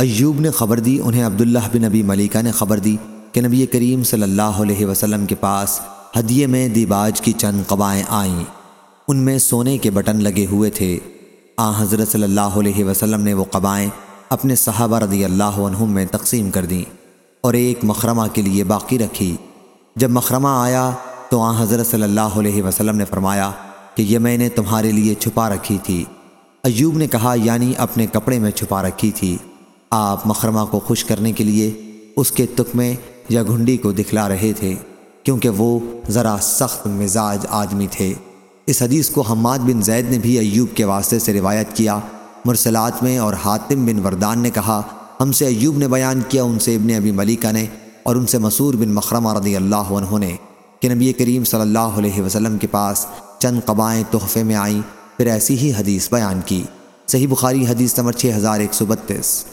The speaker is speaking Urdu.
ایوب نے خبر دی، انہیں عبداللہ بن نبی ملیکہ نے خبر دی کہ نبی کریم صلی اللہ علیہ وسلم کے پاس ہدیے میں دیباج کی چند قبائیں آئیں۔ ان میں سونے کے بٹن لگے ہوئے تھے۔ آ، حضرت صلی اللہ علیہ وسلم نے وہ قبائیں اپنے صحابہ رضی اللہ عنہم میں تقسیم کر دیں اور ایک مخرمہ کے لیے باقی رکھی۔ جب مخرمہ آیا تو آ، حضرت صلی اللہ علیہ وسلم نے فرمایا کہ یہ میں نے تمہارے لیے چھپا رکھی تھی۔ ایوب نے کہا یعنی اپنے کپڑے میں چھپا رکھی تھی۔ آپ مخرمہ کو خوش کرنے کے لیے اس کے تکمے یا گھنڈی کو دکھلا رہے تھے، کیونکہ وہ ذرا سخت مزاج آدمی تھے۔ اس حدیث کو حماد بن زید نے بھی ایوب کے واسطے سے روایت کیا۔ مرسلات میں اور حاتم بن وردان نے کہا، ہم سے ایوب نے بیان کیا، ان سے ابن ابی ملیکہ نے اور ان سے مسور بن مخرمہ رضی اللہ عنہ نے کہ نبی کریم صلی اللہ علیہ وسلم کے پاس چند قبائیں تحفے میں آئیں، پھر ایسی ہی حدیث بیان کی۔ صحیح بخاری حدیث نمبر 6132